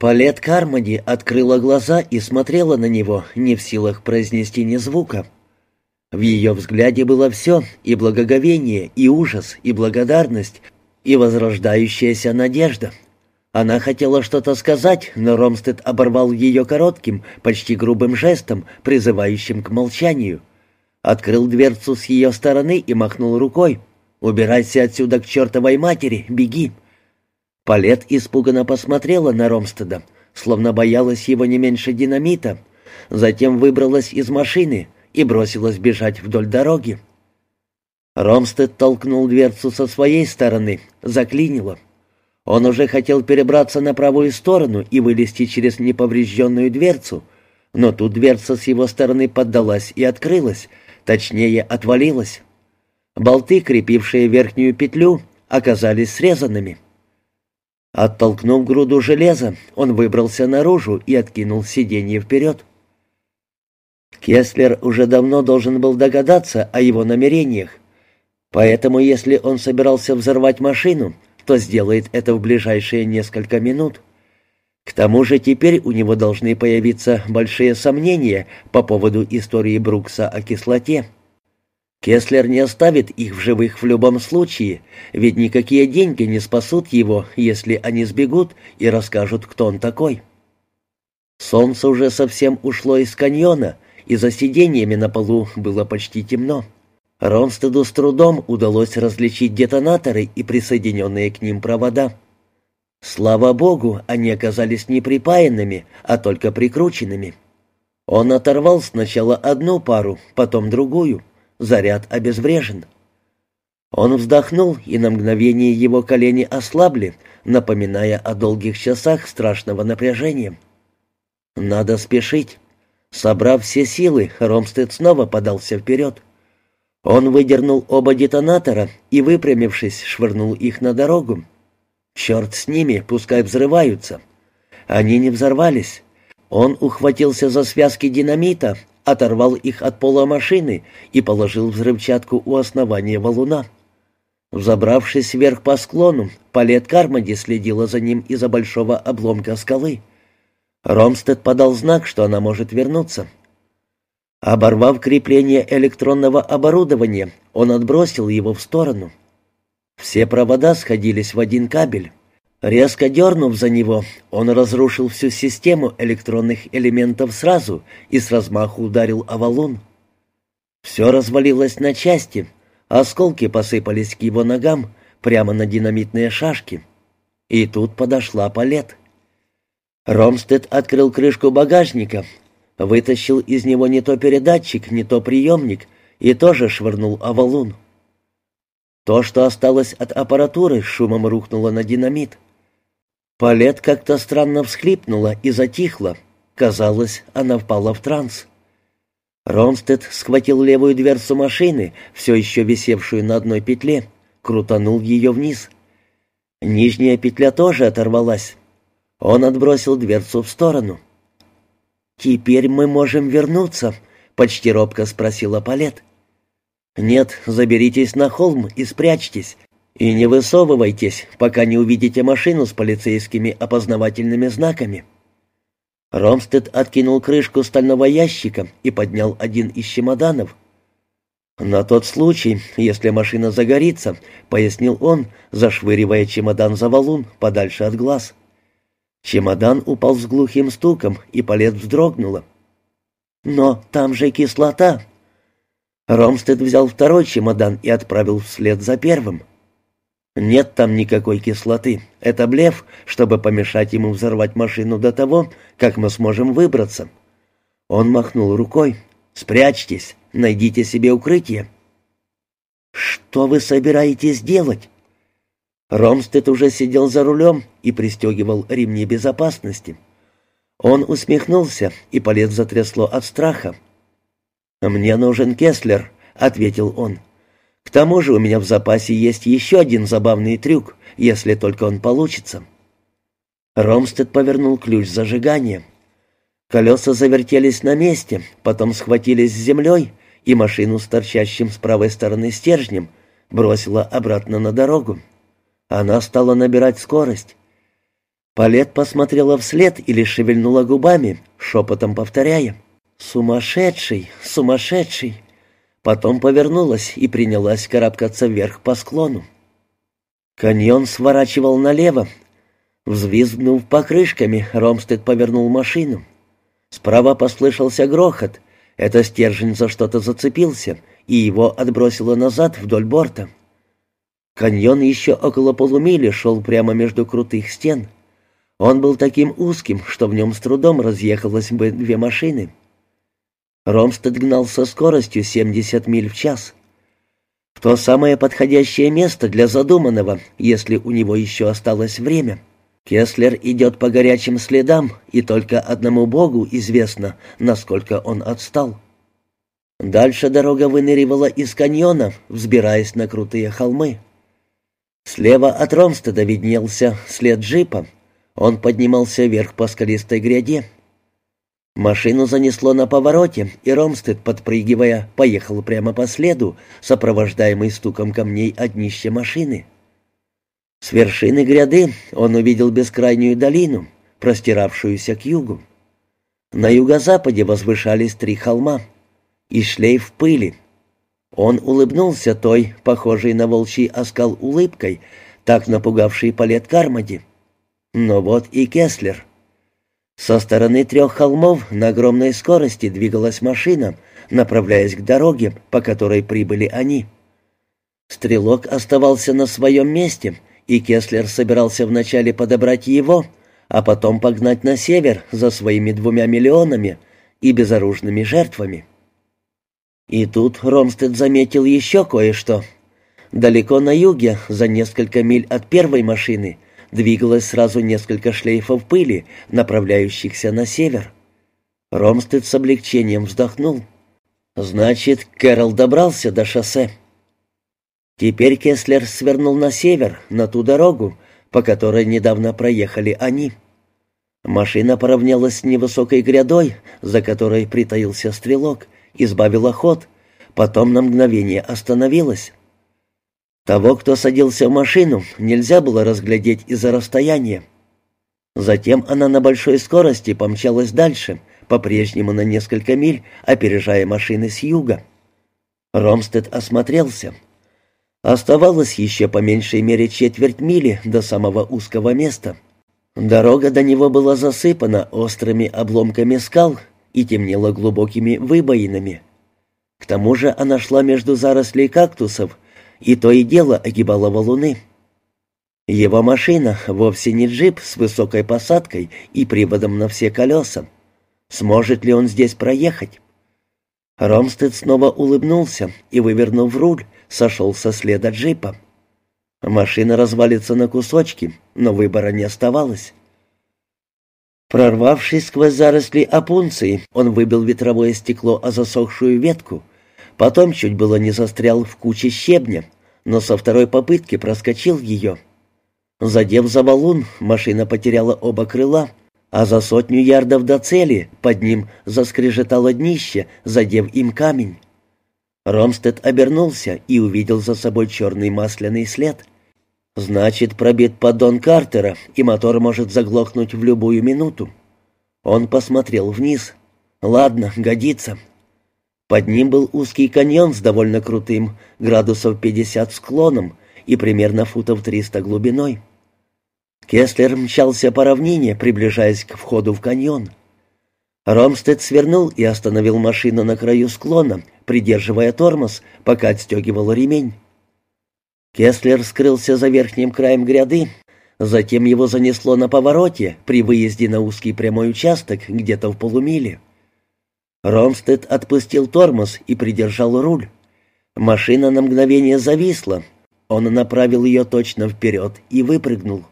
Палет Кармоди открыла глаза и смотрела на него, не в силах произнести ни звука. В ее взгляде было все, и благоговение, и ужас, и благодарность, и возрождающаяся надежда. Она хотела что-то сказать, но Ромстед оборвал ее коротким, почти грубым жестом, призывающим к молчанию. Открыл дверцу с ее стороны и махнул рукой. «Убирайся отсюда к чертовой матери, беги!» Палет испуганно посмотрела на Ромстеда, словно боялась его не меньше динамита, затем выбралась из машины и бросилась бежать вдоль дороги. Ромстед толкнул дверцу со своей стороны, заклинило. Он уже хотел перебраться на правую сторону и вылезти через неповрежденную дверцу, но тут дверца с его стороны поддалась и открылась, точнее, отвалилась. Болты, крепившие верхнюю петлю, оказались срезанными. Оттолкнув груду железа, он выбрался наружу и откинул сиденье вперед. Кеслер уже давно должен был догадаться о его намерениях, поэтому если он собирался взорвать машину, то сделает это в ближайшие несколько минут. К тому же теперь у него должны появиться большие сомнения по поводу истории Брукса о кислоте. Кеслер не оставит их в живых в любом случае, ведь никакие деньги не спасут его, если они сбегут и расскажут, кто он такой. Солнце уже совсем ушло из каньона, и за сиденьями на полу было почти темно. Ронстеду с трудом удалось различить детонаторы и присоединенные к ним провода. Слава богу, они оказались не припаянными, а только прикрученными. Он оторвал сначала одну пару, потом другую — заряд обезврежен. Он вздохнул, и на мгновение его колени ослабли, напоминая о долгих часах страшного напряжения. «Надо спешить». Собрав все силы, Ромстед снова подался вперед. Он выдернул оба детонатора и, выпрямившись, швырнул их на дорогу. «Черт с ними, пускай взрываются». Они не взорвались. Он ухватился за связки динамита, оторвал их от пола машины и положил взрывчатку у основания валуна. Взобравшись вверх по склону, Палет Кармоди следила за ним из-за большого обломка скалы. Ромстед подал знак, что она может вернуться. Оборвав крепление электронного оборудования, он отбросил его в сторону. Все провода сходились в один кабель. Резко дернув за него, он разрушил всю систему электронных элементов сразу и с размаху ударил о валун. Все развалилось на части, осколки посыпались к его ногам прямо на динамитные шашки. И тут подошла палет. Ромстед открыл крышку багажника, вытащил из него не то передатчик, не то приемник и тоже швырнул о валун. То, что осталось от аппаратуры, шумом рухнуло на динамит. Палет как-то странно всхлипнула и затихла. Казалось, она впала в транс. Ронстед схватил левую дверцу машины, все еще висевшую на одной петле, крутанул ее вниз. Нижняя петля тоже оторвалась. Он отбросил дверцу в сторону. «Теперь мы можем вернуться?» — почти робко спросила Палет. «Нет, заберитесь на холм и спрячьтесь. И не высовывайтесь, пока не увидите машину с полицейскими опознавательными знаками». Ромстед откинул крышку стального ящика и поднял один из чемоданов. «На тот случай, если машина загорится», — пояснил он, зашвыривая чемодан за валун подальше от глаз. Чемодан упал с глухим стуком, и палец вздрогнула. «Но там же кислота!» Ромстед взял второй чемодан и отправил вслед за первым. Нет там никакой кислоты. Это блеф, чтобы помешать ему взорвать машину до того, как мы сможем выбраться. Он махнул рукой. Спрячьтесь, найдите себе укрытие. Что вы собираетесь делать? Ромстед уже сидел за рулем и пристегивал ремни безопасности. Он усмехнулся, и полет затрясло от страха. «Мне нужен Кеслер», — ответил он. К тому же у меня в запасе есть еще один забавный трюк, если только он получится. Ромстед повернул ключ зажигания. Колеса завертелись на месте, потом схватились с землей, и машину с торчащим с правой стороны стержнем бросила обратно на дорогу. Она стала набирать скорость. Палет посмотрела вслед или шевельнула губами, шепотом повторяя. «Сумасшедший! Сумасшедший!» Потом повернулась и принялась карабкаться вверх по склону. Каньон сворачивал налево. Взвизгнув покрышками, Ромстед повернул машину. Справа послышался грохот. Это стержень за что-то зацепился, и его отбросило назад вдоль борта. Каньон еще около полумили шел прямо между крутых стен. Он был таким узким, что в нем с трудом разъехалось бы две машины. Ромстед гнал со скоростью 70 миль в час. То самое подходящее место для задуманного, если у него еще осталось время. Кеслер идет по горячим следам, и только одному Богу известно, насколько он отстал. Дальше дорога выныривала из каньона, взбираясь на крутые холмы. Слева от Ромстеда виднелся след джипа. Он поднимался вверх по скалистой гряде. Машину занесло на повороте, и Ромстед, подпрыгивая, поехал прямо по следу, сопровождаемый стуком камней от днища машины. С вершины гряды он увидел бескрайнюю долину, простиравшуюся к югу. На юго-западе возвышались три холма и шлейф пыли. Он улыбнулся той, похожей на волчий оскал улыбкой, так напугавшей Палет Кармоди. Но вот и Кеслер. Со стороны трех холмов на огромной скорости двигалась машина, направляясь к дороге, по которой прибыли они. Стрелок оставался на своем месте, и Кеслер собирался вначале подобрать его, а потом погнать на север за своими двумя миллионами и безоружными жертвами. И тут Ромстед заметил еще кое-что. Далеко на юге, за несколько миль от первой машины, двигалось сразу несколько шлейфов пыли, направляющихся на север. Ромстед с облегчением вздохнул. «Значит, Кэрол добрался до шоссе». Теперь Кеслер свернул на север, на ту дорогу, по которой недавно проехали они. Машина поравнялась с невысокой грядой, за которой притаился стрелок, избавила ход, потом на мгновение остановилась. Того, кто садился в машину, нельзя было разглядеть из-за расстояния. Затем она на большой скорости помчалась дальше, по-прежнему на несколько миль, опережая машины с юга. Ромстед осмотрелся. Оставалось еще по меньшей мере четверть мили до самого узкого места. Дорога до него была засыпана острыми обломками скал и темнела глубокими выбоинами. К тому же она шла между зарослей кактусов, и то и дело огибала валуны. Его машина вовсе не джип с высокой посадкой и приводом на все колеса. Сможет ли он здесь проехать? Ромстед снова улыбнулся и, вывернув руль, сошел со следа джипа. Машина развалится на кусочки, но выбора не оставалось. Прорвавшись сквозь заросли опунции, он выбил ветровое стекло о засохшую ветку — Потом чуть было не застрял в куче щебня, но со второй попытки проскочил ее. Задев за валун, машина потеряла оба крыла, а за сотню ярдов до цели под ним заскрежетало днище, задев им камень. Ромстед обернулся и увидел за собой черный масляный след. Значит, пробит поддон Картера, и мотор может заглохнуть в любую минуту. Он посмотрел вниз. «Ладно, годится». Под ним был узкий каньон с довольно крутым, градусов 50 склоном и примерно футов 300 глубиной. Кеслер мчался по равнине, приближаясь к входу в каньон. Ромстед свернул и остановил машину на краю склона, придерживая тормоз, пока отстегивал ремень. Кеслер скрылся за верхним краем гряды, затем его занесло на повороте при выезде на узкий прямой участок где-то в полумиле. Ромстед отпустил тормоз и придержал руль. Машина на мгновение зависла. Он направил ее точно вперед и выпрыгнул.